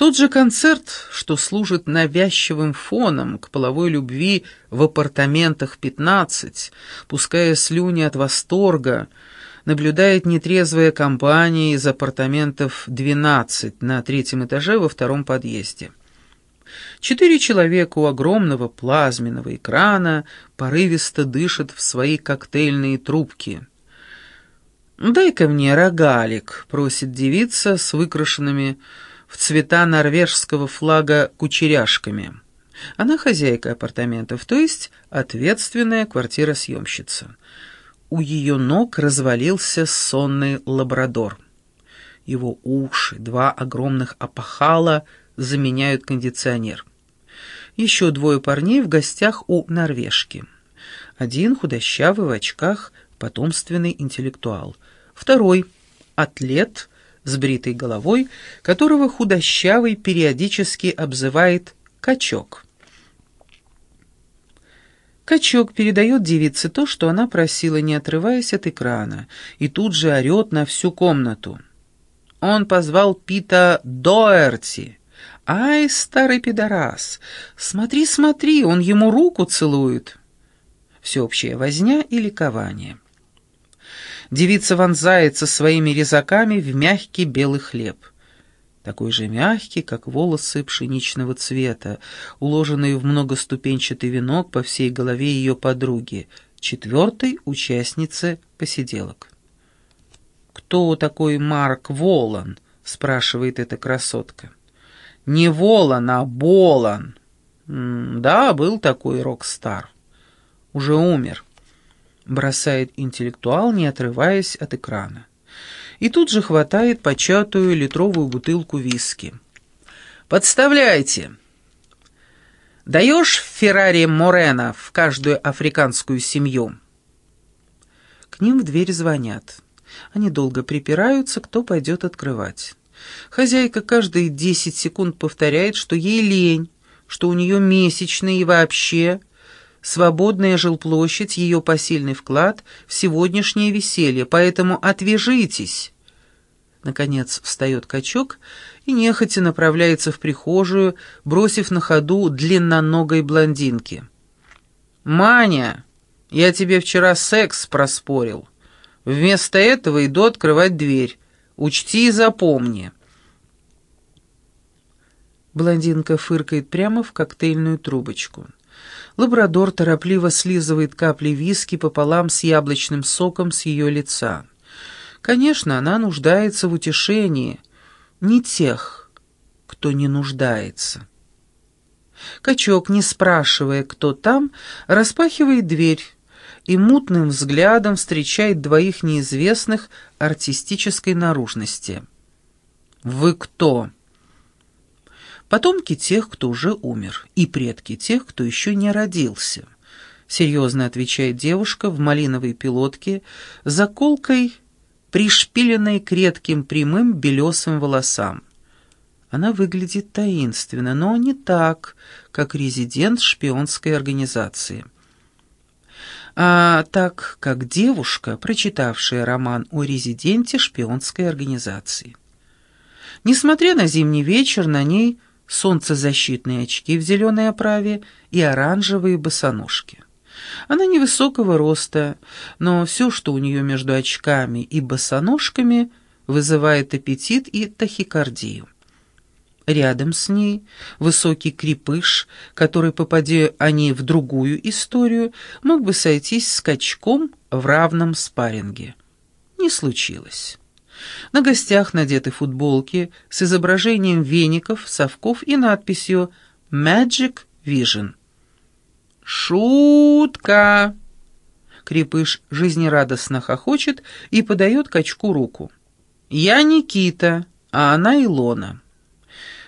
Тот же концерт, что служит навязчивым фоном к половой любви в апартаментах 15, пуская слюни от восторга, наблюдает нетрезвая компания из апартаментов 12 на третьем этаже во втором подъезде. Четыре человека у огромного плазменного экрана порывисто дышат в свои коктейльные трубки. «Дай-ка мне рогалик», — просит девица с выкрашенными в цвета норвежского флага кучеряшками. Она хозяйка апартаментов, то есть ответственная квартиросъемщица. У ее ног развалился сонный лабрадор. Его уши, два огромных опахала, заменяют кондиционер. Еще двое парней в гостях у норвежки. Один худощавый в очках, потомственный интеллектуал. Второй — атлет с бритой головой, которого худощавый периодически обзывает «качок». Качок передает девице то, что она просила, не отрываясь от экрана, и тут же орет на всю комнату. Он позвал Пита Доерти. «Ай, старый пидорас! Смотри, смотри, он ему руку целует!» Всеобщая возня и ликование. Девица вонзается своими резаками в мягкий белый хлеб. Такой же мягкий, как волосы пшеничного цвета, уложенные в многоступенчатый венок по всей голове ее подруги, четвертой участницы посиделок. «Кто такой Марк Волан?» — спрашивает эта красотка. «Не Волан, а Болан». «Да, был такой рок-стар. Уже умер» бросает интеллектуал, не отрываясь от экрана. И тут же хватает початую литровую бутылку виски. «Подставляйте!» «Даешь Феррари Морена в каждую африканскую семью?» К ним в дверь звонят. Они долго припираются, кто пойдет открывать. Хозяйка каждые десять секунд повторяет, что ей лень, что у нее месячные и вообще Свободная жилплощадь — ее посильный вклад в сегодняшнее веселье, поэтому отвяжитесь. Наконец встает качок и нехотя направляется в прихожую, бросив на ходу длинноногой блондинки. «Маня, я тебе вчера секс проспорил. Вместо этого иду открывать дверь. Учти и запомни». Блондинка фыркает прямо в коктейльную трубочку. Лабрадор торопливо слизывает капли виски пополам с яблочным соком с ее лица. Конечно, она нуждается в утешении. Не тех, кто не нуждается. Качок, не спрашивая, кто там, распахивает дверь и мутным взглядом встречает двоих неизвестных артистической наружности. «Вы кто?» Потомки тех, кто уже умер, и предки тех, кто еще не родился. Серьезно отвечает девушка в малиновой пилотке, заколкой, пришпиленной к редким прямым белесым волосам. Она выглядит таинственно, но не так, как резидент шпионской организации. А так, как девушка, прочитавшая роман о резиденте шпионской организации. Несмотря на зимний вечер, на ней – солнцезащитные очки в зеленой оправе и оранжевые босоножки. Она невысокого роста, но все, что у нее между очками и босоножками, вызывает аппетит и тахикардию. Рядом с ней высокий крепыш, который, попадя они в другую историю, мог бы сойтись с качком в равном спарринге. Не случилось. На гостях надеты футболки с изображением веников, совков и надписью «Magic Vision». «Шутка!» Крепыш жизнерадостно хохочет и подает качку руку. «Я Никита, а она Илона.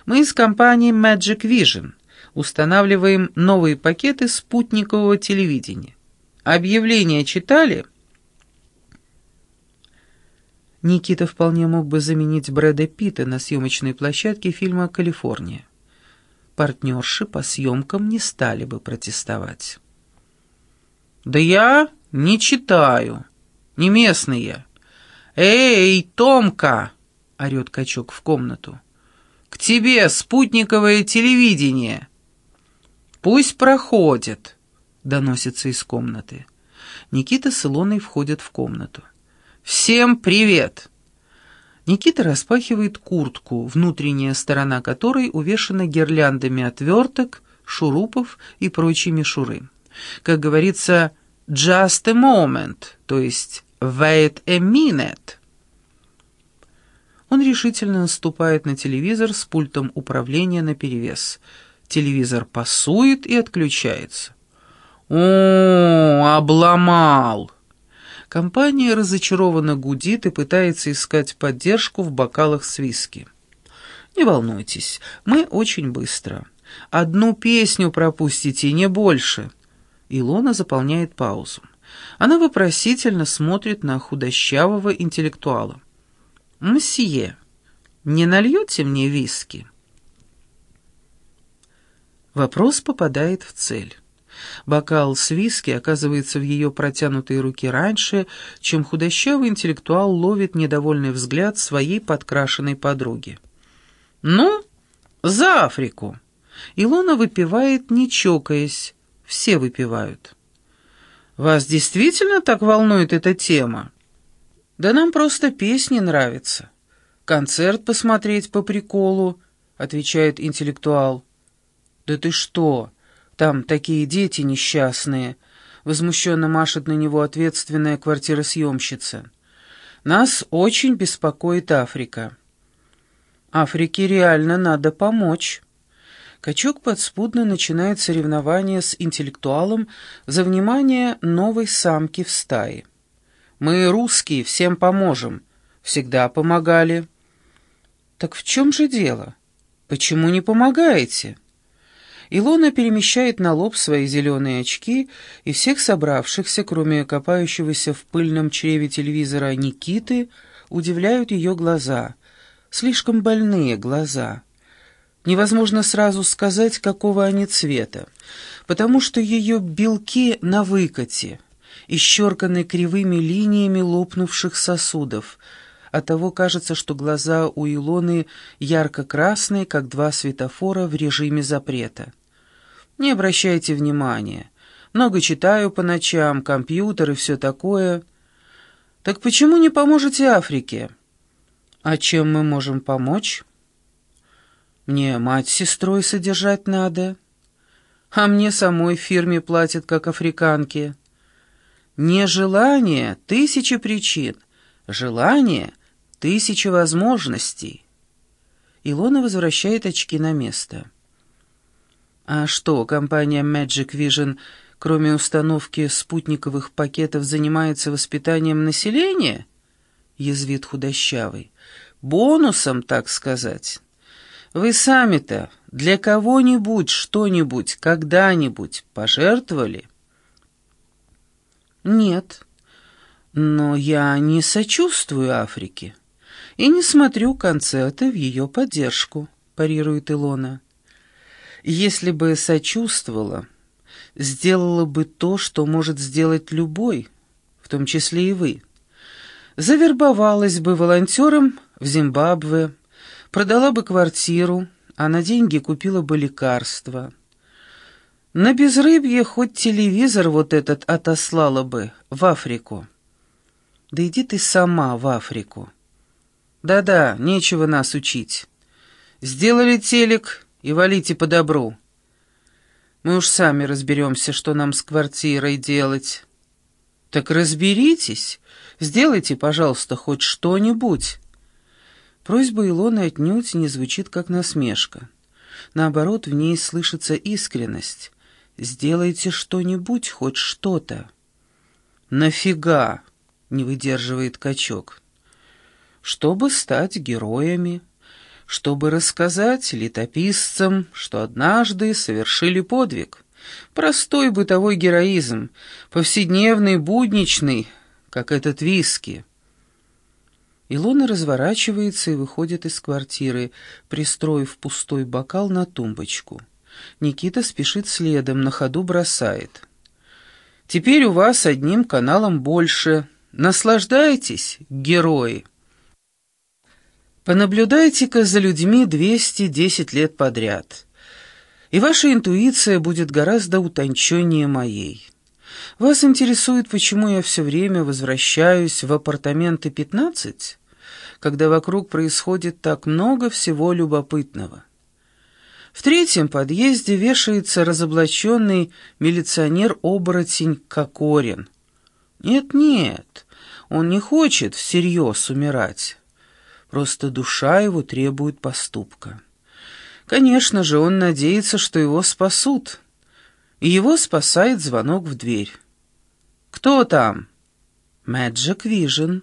Мы из компании Magic Vision устанавливаем новые пакеты спутникового телевидения. Объявление читали?» Никита вполне мог бы заменить Брэда Питта на съемочной площадке фильма «Калифорния». Партнерши по съемкам не стали бы протестовать. «Да я не читаю. Не местный я. Эй, Томка!» — орет качок в комнату. К тебе спутниковое телевидение!» «Пусть проходит!» — доносится из комнаты. Никита с Илоной входят в комнату. «Всем привет!» Никита распахивает куртку, внутренняя сторона которой увешана гирляндами отверток, шурупов и прочей мишуры. Как говорится, «just a moment», то есть «wait a minute». Он решительно наступает на телевизор с пультом управления наперевес. Телевизор пасует и отключается. «О, обломал!» Компания разочарованно гудит и пытается искать поддержку в бокалах с виски. «Не волнуйтесь, мы очень быстро. Одну песню пропустите, не больше». Илона заполняет паузу. Она вопросительно смотрит на худощавого интеллектуала. «Мсье, не нальете мне виски?» Вопрос попадает в цель. Бокал с виски оказывается в ее протянутой руке раньше, чем худощавый интеллектуал ловит недовольный взгляд своей подкрашенной подруги. «Ну, за Африку!» Илона выпивает, не чокаясь. Все выпивают. «Вас действительно так волнует эта тема?» «Да нам просто песни нравятся. Концерт посмотреть по приколу», — отвечает интеллектуал. «Да ты что? Там такие дети несчастные», — возмущенно машет на него ответственная квартиросъемщица. «Нас очень беспокоит Африка». «Африке реально надо помочь». Качок подспудно начинает соревнование с интеллектуалом за внимание новой самки в стае. «Мы, русские, всем поможем. Всегда помогали». «Так в чем же дело? Почему не помогаете?» Илона перемещает на лоб свои зеленые очки, и всех собравшихся, кроме копающегося в пыльном чреве телевизора Никиты, удивляют ее глаза. Слишком больные глаза. Невозможно сразу сказать, какого они цвета, потому что ее белки на выкате, исчерканы кривыми линиями лопнувших сосудов. Оттого кажется, что глаза у Илоны ярко-красные, как два светофора в режиме запрета. Не обращайте внимания. Много читаю по ночам, компьютер и все такое. Так почему не поможете Африке? А чем мы можем помочь? Мне мать с сестрой содержать надо. А мне самой в фирме платят, как африканке. Нежелание — тысячи причин. Желание — тысячи возможностей. Илона возвращает очки на место. А что, компания Magic Vision, кроме установки спутниковых пакетов, занимается воспитанием населения? Язвит худощавый. Бонусом, так сказать. Вы сами-то для кого-нибудь что-нибудь когда-нибудь пожертвовали? Нет, но я не сочувствую Африке и не смотрю концерты в ее поддержку, парирует Илона. Если бы сочувствовала, сделала бы то, что может сделать любой, в том числе и вы. Завербовалась бы волонтером в Зимбабве, продала бы квартиру, а на деньги купила бы лекарства. На безрыбье хоть телевизор вот этот отослала бы в Африку. Да иди ты сама в Африку. Да-да, нечего нас учить. Сделали телек, и валите по добру. Мы уж сами разберемся, что нам с квартирой делать. Так разберитесь, сделайте, пожалуйста, хоть что-нибудь. Просьба Илоны отнюдь не звучит как насмешка. Наоборот, в ней слышится искренность. «Сделайте что-нибудь, хоть что-то». «Нафига?» — не выдерживает качок. «Чтобы стать героями» чтобы рассказать летописцам, что однажды совершили подвиг. Простой бытовой героизм, повседневный, будничный, как этот виски. Илона разворачивается и выходит из квартиры, пристроив пустой бокал на тумбочку. Никита спешит следом, на ходу бросает. «Теперь у вас одним каналом больше. Наслаждайтесь, герои!» Понаблюдайте-ка за людьми 210 лет подряд, и ваша интуиция будет гораздо утонченнее моей. Вас интересует, почему я все время возвращаюсь в апартаменты 15, когда вокруг происходит так много всего любопытного. В третьем подъезде вешается разоблаченный милиционер-оборотень Кокорин. Нет-нет, он не хочет всерьез умирать. Просто душа его требует поступка. Конечно же, он надеется, что его спасут. И его спасает звонок в дверь. «Кто там?» «Magic Vision».